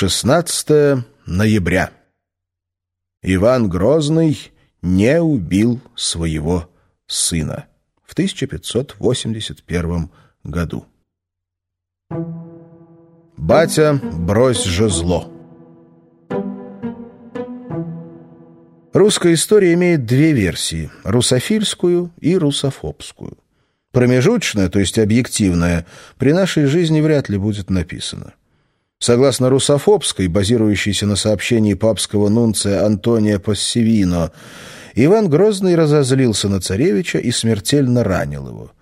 16 ноября. Иван Грозный не убил своего сына в 1581 году. Батя, брось же зло. Русская история имеет две версии – русофильскую и русофобскую. Промежуточная, то есть объективная, при нашей жизни вряд ли будет написана. Согласно русофобской, базирующейся на сообщении папского нунция Антония Пассивино, Иван Грозный разозлился на царевича и смертельно ранил его.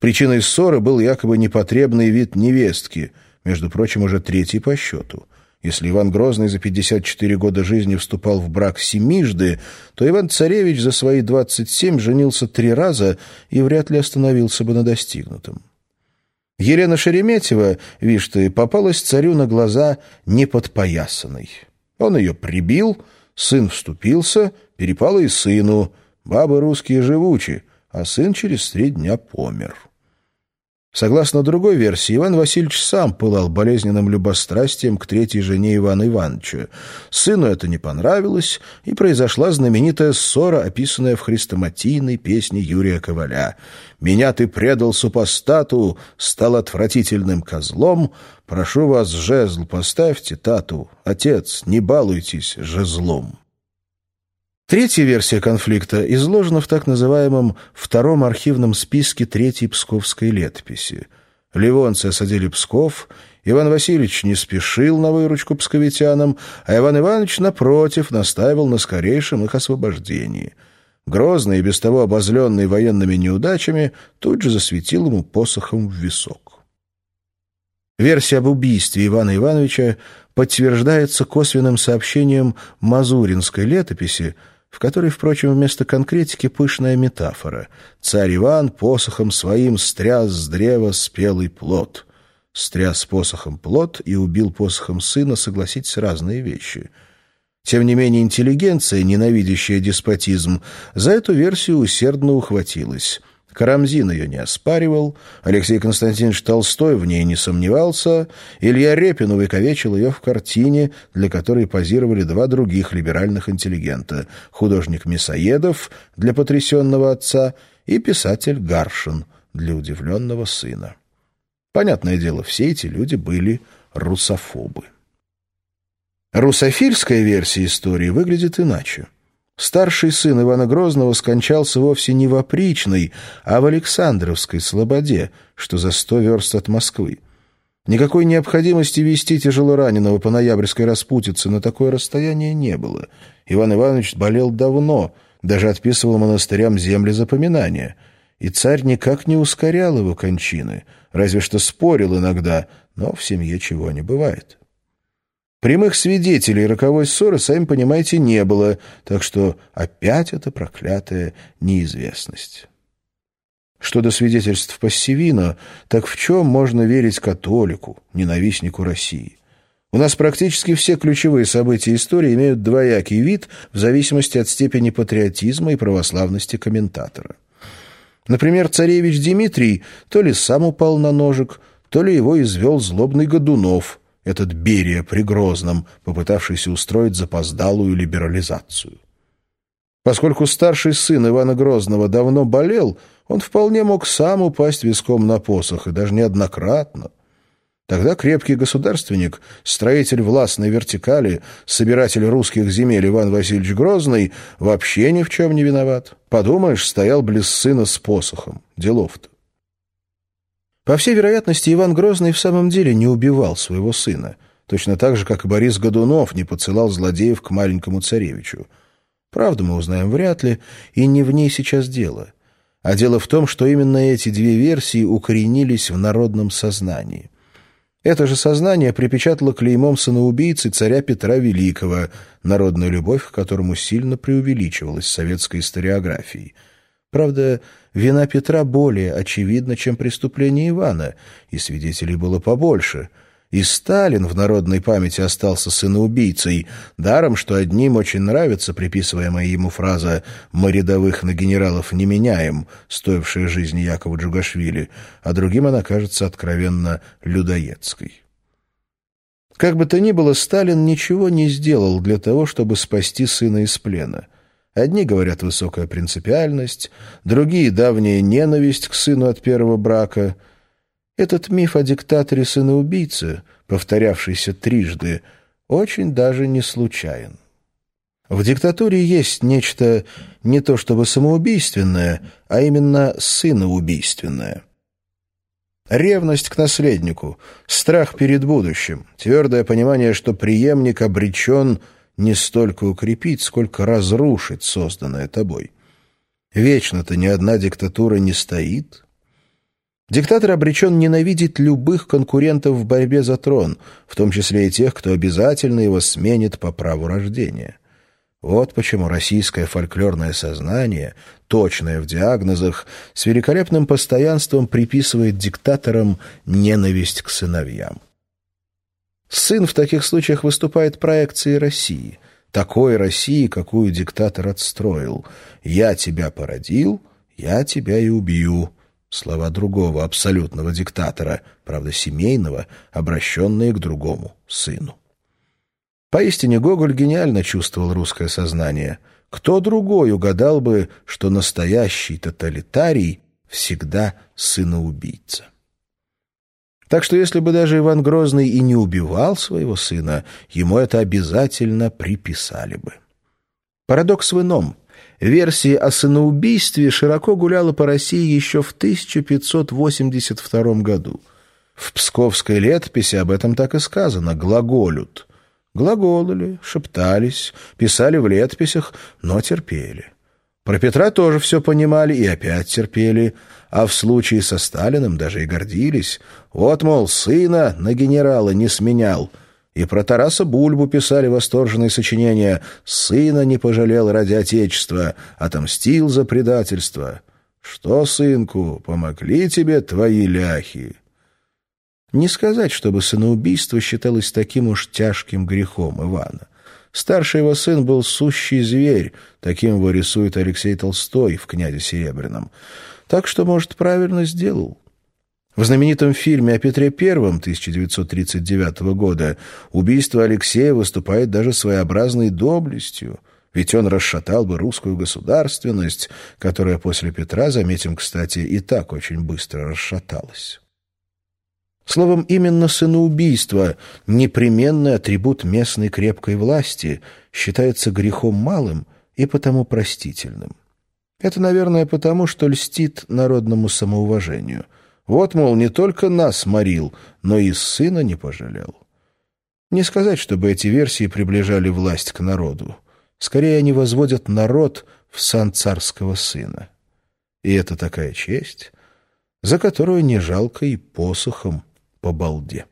Причиной ссоры был якобы непотребный вид невестки, между прочим, уже третий по счету. Если Иван Грозный за 54 года жизни вступал в брак семижды, то Иван-царевич за свои 27 женился три раза и вряд ли остановился бы на достигнутом. Елена Шереметьева, видишь ты, попалась царю на глаза неподпоясанной. Он ее прибил, сын вступился, перепало и сыну. Бабы русские живучи, а сын через три дня помер. Согласно другой версии, Иван Васильевич сам пылал болезненным любострастием к третьей жене Ивана Ивановича. Сыну это не понравилось, и произошла знаменитая ссора, описанная в хрестоматийной песне Юрия Коваля. «Меня ты предал супостату, стал отвратительным козлом, прошу вас, жезл поставьте тату, отец, не балуйтесь жезлом». Третья версия конфликта изложена в так называемом втором архивном списке Третьей Псковской летописи. Ливонцы осадили Псков, Иван Васильевич не спешил на выручку псковитянам, а Иван Иванович, напротив, настаивал на скорейшем их освобождении. Грозный и без того обозленный военными неудачами тут же засветил ему посохом в висок. Версия об убийстве Ивана Ивановича подтверждается косвенным сообщением Мазуринской летописи, в которой, впрочем, вместо конкретики пышная метафора. Царь Иван посохом своим стряс с древа спелый плод. Стряс посохом плод и убил посохом сына, согласитесь, разные вещи. Тем не менее, интеллигенция, ненавидящая деспотизм, за эту версию усердно ухватилась — Карамзин ее не оспаривал, Алексей Константинович Толстой в ней не сомневался, Илья Репин увековечил ее в картине, для которой позировали два других либеральных интеллигента — художник Мясоедов для потрясенного отца и писатель Гаршин для удивленного сына. Понятное дело, все эти люди были русофобы. Русофильская версия истории выглядит иначе. Старший сын Ивана Грозного скончался вовсе не в Опричной, а в Александровской Слободе, что за сто верст от Москвы. Никакой необходимости вести тяжелораненого по ноябрьской распутице на такое расстояние не было. Иван Иванович болел давно, даже отписывал монастырям земли запоминания. И царь никак не ускорял его кончины, разве что спорил иногда, но в семье чего не бывает. Прямых свидетелей роковой ссоры, сами понимаете, не было, так что опять эта проклятая неизвестность. Что до свидетельств Пассивино, так в чем можно верить католику, ненавистнику России? У нас практически все ключевые события истории имеют двоякий вид в зависимости от степени патриотизма и православности комментатора. Например, царевич Дмитрий то ли сам упал на ножик, то ли его извел злобный Годунов – этот Берия при Грозном, попытавшийся устроить запоздалую либерализацию. Поскольку старший сын Ивана Грозного давно болел, он вполне мог сам упасть виском на посох, и даже неоднократно. Тогда крепкий государственник, строитель властной вертикали, собиратель русских земель Иван Васильевич Грозный вообще ни в чем не виноват. Подумаешь, стоял близ сына с посохом. Делов-то. По всей вероятности, Иван Грозный в самом деле не убивал своего сына, точно так же, как и Борис Годунов не подсылал злодеев к маленькому царевичу. Правду мы узнаем вряд ли, и не в ней сейчас дело. А дело в том, что именно эти две версии укоренились в народном сознании. Это же сознание припечатало клеймом сыноубийцы царя Петра Великого, народная любовь к которому сильно преувеличивалась советской историографией – Правда, вина Петра более очевидна, чем преступление Ивана, и свидетелей было побольше. И Сталин в народной памяти остался сыноубийцей, даром, что одним очень нравится приписываемая ему фраза «Мы рядовых на генералов не меняем», стоившая жизни Якова Джугашвили, а другим она кажется откровенно людоедской. Как бы то ни было, Сталин ничего не сделал для того, чтобы спасти сына из плена. Одни говорят высокая принципиальность, другие — давняя ненависть к сыну от первого брака. Этот миф о диктаторе-сыноубийце, повторявшийся трижды, очень даже не случайен. В диктатуре есть нечто не то чтобы самоубийственное, а именно сыноубийственное — Ревность к наследнику, страх перед будущим, твердое понимание, что преемник обречен не столько укрепить, сколько разрушить созданное тобой. Вечно-то ни одна диктатура не стоит. Диктатор обречен ненавидеть любых конкурентов в борьбе за трон, в том числе и тех, кто обязательно его сменит по праву рождения. Вот почему российское фольклорное сознание, точное в диагнозах, с великолепным постоянством приписывает диктаторам ненависть к сыновьям. Сын в таких случаях выступает проекцией России, такой России, какую диктатор отстроил. «Я тебя породил, я тебя и убью». Слова другого абсолютного диктатора, правда семейного, обращенные к другому сыну. Поистине Гоголь гениально чувствовал русское сознание. Кто другой угадал бы, что настоящий тоталитарий всегда сыноубийца? Так что если бы даже Иван Грозный и не убивал своего сына, ему это обязательно приписали бы. Парадокс в ином. Версия о сыноубийстве широко гуляла по России еще в 1582 году. В Псковской летописи об этом так и сказано «глаголют». Глаголали, шептались, писали в летописях, но терпели. Про Петра тоже все понимали и опять терпели, а в случае со Сталиным даже и гордились. Вот, мол, сына на генерала не сменял. И про Тараса Бульбу писали восторженные сочинения «Сына не пожалел ради Отечества, отомстил за предательство». «Что, сынку, помогли тебе твои ляхи?» Не сказать, чтобы сыноубийство считалось таким уж тяжким грехом Ивана. Старший его сын был сущий зверь, таким его рисует Алексей Толстой в «Князе Серебряном». Так что, может, правильно сделал. В знаменитом фильме о Петре I 1939 года убийство Алексея выступает даже своеобразной доблестью, ведь он расшатал бы русскую государственность, которая после Петра, заметим, кстати, и так очень быстро расшаталась. Словом, именно сыноубийство, непременный атрибут местной крепкой власти, считается грехом малым и потому простительным. Это, наверное, потому, что льстит народному самоуважению. Вот, мол, не только нас морил, но и сына не пожалел. Не сказать, чтобы эти версии приближали власть к народу. Скорее, они возводят народ в сан царского сына. И это такая честь, за которую не жалко и посохом по балде.